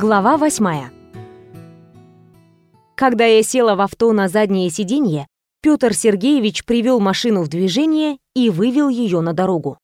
Глава восьмая. Когда я села в авто на заднее сиденье, Петр Сергеевич привел машину в движение и вывел ее на дорогу.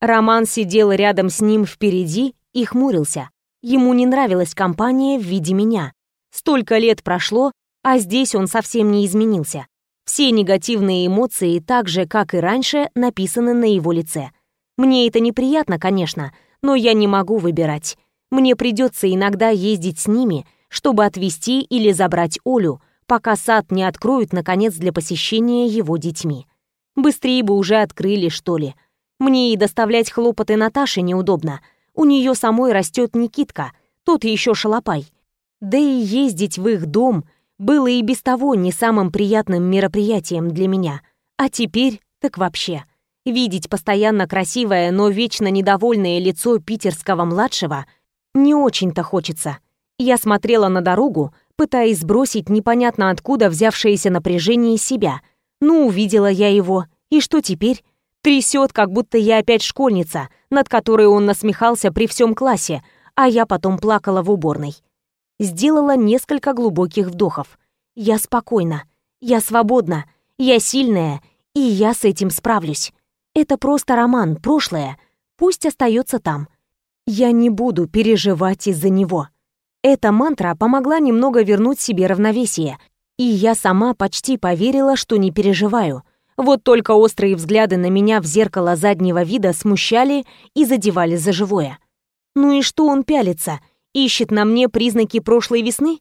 Роман сидел рядом с ним впереди и хмурился. Ему не нравилась компания в виде меня. Столько лет прошло, а здесь он совсем не изменился. Все негативные эмоции, так же, как и раньше, написаны на его лице. Мне это неприятно, конечно, но я не могу выбирать. Мне придется иногда ездить с ними, чтобы отвезти или забрать Олю, пока сад не откроют, наконец, для посещения его детьми. Быстрее бы уже открыли, что ли. Мне и доставлять хлопоты Наташе неудобно. У нее самой растет Никитка, тот еще шалопай. Да и ездить в их дом было и без того не самым приятным мероприятием для меня. А теперь так вообще. Видеть постоянно красивое, но вечно недовольное лицо питерского младшего — не очень-то хочется. Я смотрела на дорогу, пытаясь сбросить непонятно откуда взявшееся напряжение себя. Ну, увидела я его, и что теперь? Трясет, как будто я опять школьница, над которой он насмехался при всем классе, а я потом плакала в уборной. Сделала несколько глубоких вдохов. Я спокойна, я свободна, я сильная, и я с этим справлюсь. Это просто роман, прошлое. Пусть остается там. Я не буду переживать из-за него. Эта мантра помогла немного вернуть себе равновесие, и я сама почти поверила, что не переживаю. Вот только острые взгляды на меня в зеркало заднего вида смущали и задевали за живое. Ну и что он пялится? Ищет на мне признаки прошлой весны?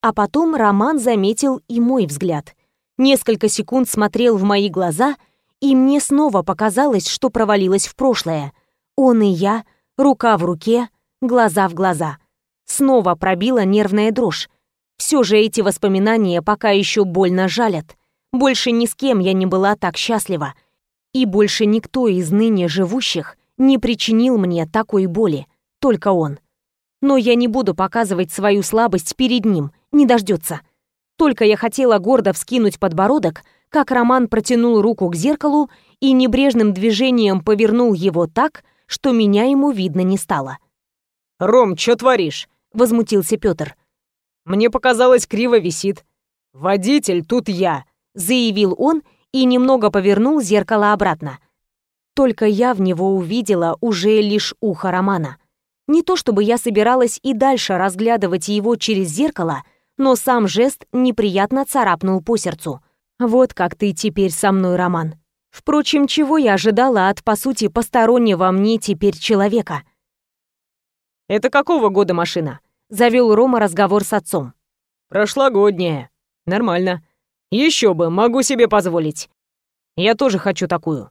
А потом Роман заметил и мой взгляд. Несколько секунд смотрел в мои глаза, и мне снова показалось, что провалилась в прошлое. Он и я — рука в руке, глаза в глаза. Снова пробила нервная дрожь. Все же эти воспоминания пока еще больно жалят. Больше ни с кем я не была так счастлива. И больше никто из ныне живущих не причинил мне такой боли. Только он. Но я не буду показывать свою слабость перед ним, не дождется. Только я хотела гордо вскинуть подбородок, как Роман протянул руку к зеркалу и небрежным движением повернул его так, что меня ему видно не стало. «Ром, что творишь?» — возмутился Пётр. «Мне показалось, криво висит. Водитель тут я», — заявил он и немного повернул зеркало обратно. Только я в него увидела уже лишь ухо Романа. Не то чтобы я собиралась и дальше разглядывать его через зеркало, но сам жест неприятно царапнул по сердцу. «Вот как ты теперь со мной, Роман. Впрочем, чего я ожидала от, по сути, постороннего мне теперь человека? «Это какого года машина?» — завел Рома разговор с отцом. «Прошлогодняя. Нормально. Еще бы, могу себе позволить. Я тоже хочу такую.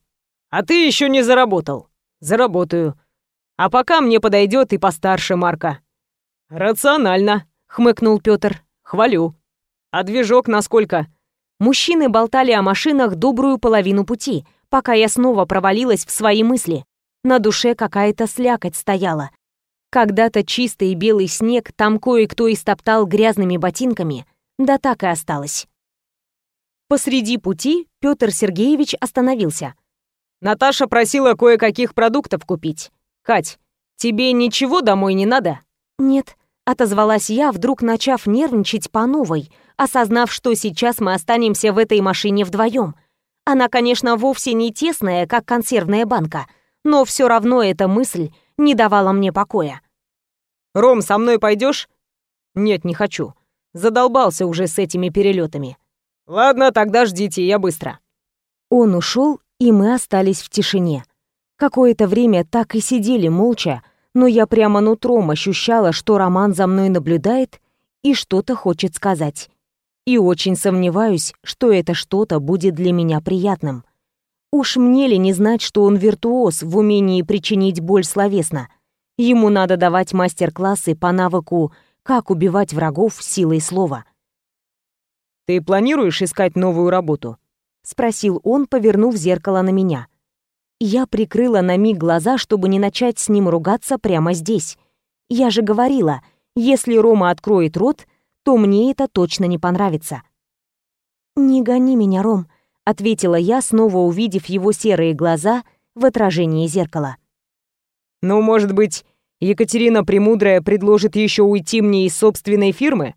А ты еще не заработал. Заработаю. А пока мне подойдет и постарше марка». «Рационально», — хмыкнул Петр. «Хвалю. А движок насколько?» Мужчины болтали о машинах добрую половину пути, пока я снова провалилась в свои мысли. На душе какая-то слякоть стояла. Когда-то чистый белый снег там кое-кто истоптал грязными ботинками, да так и осталось. Посреди пути Петр Сергеевич остановился. «Наташа просила кое-каких продуктов купить. Кать, тебе ничего домой не надо?» «Нет», — отозвалась я, вдруг начав нервничать по новой, осознав, что сейчас мы останемся в этой машине вдвоем. Она, конечно, вовсе не тесная, как консервная банка, но все равно эта мысль не давала мне покоя. «Ром, со мной пойдешь? «Нет, не хочу. Задолбался уже с этими перелетами. «Ладно, тогда ждите, я быстро». Он ушел, и мы остались в тишине. Какое-то время так и сидели молча, но я прямо нутром ощущала, что Роман за мной наблюдает и что-то хочет сказать и очень сомневаюсь, что это что-то будет для меня приятным. Уж мне ли не знать, что он виртуоз в умении причинить боль словесно? Ему надо давать мастер-классы по навыку «Как убивать врагов силой слова». «Ты планируешь искать новую работу?» — спросил он, повернув зеркало на меня. Я прикрыла на миг глаза, чтобы не начать с ним ругаться прямо здесь. Я же говорила, если Рома откроет рот, то мне это точно не понравится. «Не гони меня, Ром», — ответила я, снова увидев его серые глаза в отражении зеркала. «Ну, может быть, Екатерина Премудрая предложит еще уйти мне из собственной фирмы?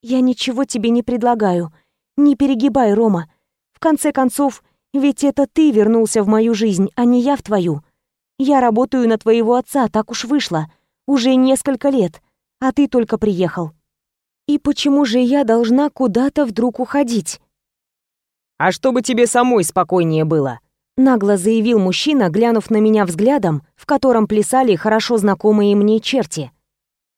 Я ничего тебе не предлагаю. Не перегибай, Рома. В конце концов, ведь это ты вернулся в мою жизнь, а не я в твою. Я работаю на твоего отца, так уж вышло. Уже несколько лет, а ты только приехал. И почему же я должна куда-то вдруг уходить? А чтобы тебе самой спокойнее было, нагло заявил мужчина, глянув на меня взглядом, в котором плясали хорошо знакомые мне черти.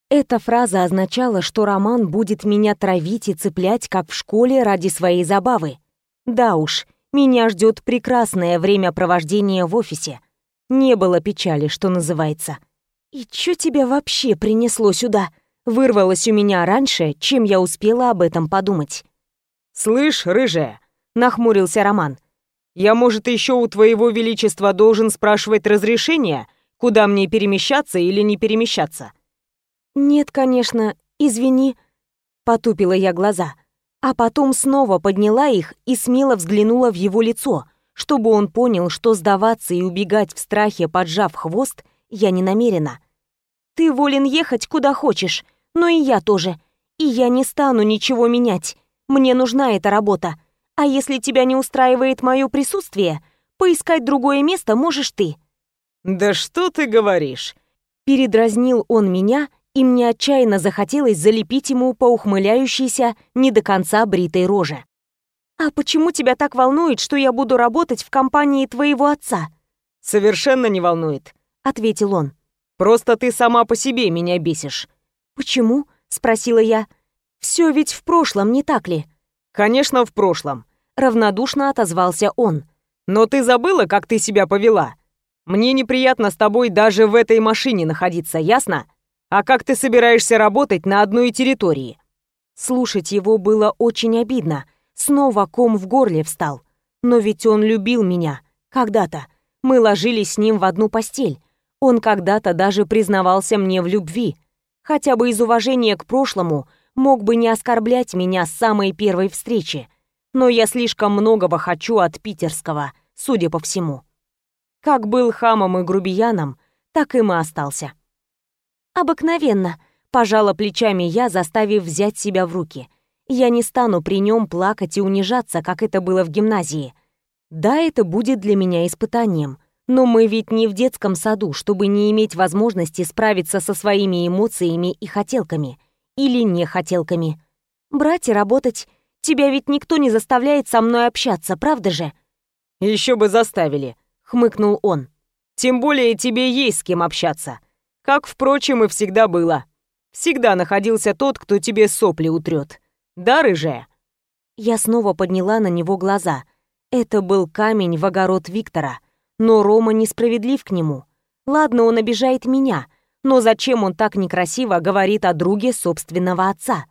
Эта фраза означала, что Роман будет меня травить и цеплять, как в школе, ради своей забавы. Да уж, меня ждет прекрасное времяпровождение в офисе. Не было печали, что называется. «И чё тебя вообще принесло сюда?» Вырвалось у меня раньше, чем я успела об этом подумать. «Слышь, рыжая», — нахмурился Роман, «я, может, еще у твоего величества должен спрашивать разрешение, куда мне перемещаться или не перемещаться?» «Нет, конечно, извини», — потупила я глаза, а потом снова подняла их и смело взглянула в его лицо, чтобы он понял, что сдаваться и убегать в страхе, поджав хвост, я не намерена. «Ты волен ехать куда хочешь, но и я тоже. И я не стану ничего менять. Мне нужна эта работа. А если тебя не устраивает мое присутствие, поискать другое место можешь ты». «Да что ты говоришь?» Передразнил он меня, и мне отчаянно захотелось залепить ему по ухмыляющейся, не до конца бритой роже. «А почему тебя так волнует, что я буду работать в компании твоего отца?» «Совершенно не волнует», — ответил он. «Просто ты сама по себе меня бесишь. «Почему?» — спросила я. «Все ведь в прошлом, не так ли?» «Конечно, в прошлом», — равнодушно отозвался он. «Но ты забыла, как ты себя повела? Мне неприятно с тобой даже в этой машине находиться, ясно? А как ты собираешься работать на одной территории?» Слушать его было очень обидно. Снова ком в горле встал. Но ведь он любил меня. Когда-то. Мы ложились с ним в одну постель. Он когда-то даже признавался мне в любви хотя бы из уважения к прошлому, мог бы не оскорблять меня с самой первой встречи. Но я слишком многого хочу от питерского, судя по всему. Как был хамом и грубияном, так и остался. Обыкновенно, пожала плечами я, заставив взять себя в руки. Я не стану при нем плакать и унижаться, как это было в гимназии. Да, это будет для меня испытанием — но мы ведь не в детском саду, чтобы не иметь возможности справиться со своими эмоциями и хотелками. Или не хотелками. Брать и работать. Тебя ведь никто не заставляет со мной общаться, правда же? Еще бы заставили, хмыкнул он. Тем более тебе есть с кем общаться. Как, впрочем, и всегда было. Всегда находился тот, кто тебе сопли утрет. Да, рыжая? Я снова подняла на него глаза. Это был камень в огород Виктора — но Рома несправедлив к нему. Ладно, он обижает меня, но зачем он так некрасиво говорит о друге собственного отца?